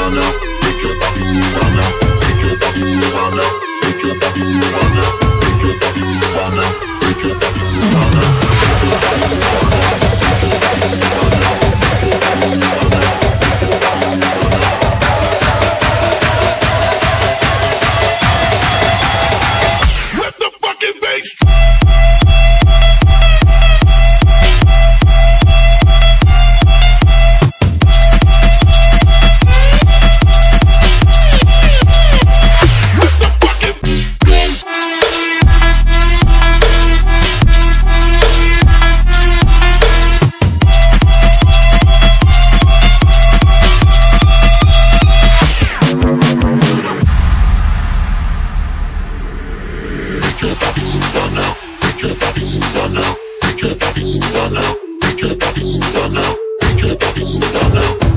on. Make your body move on now. Make your body move on now. Make your body move on now. Make your body move on now. Make your body move on now. Pick it now!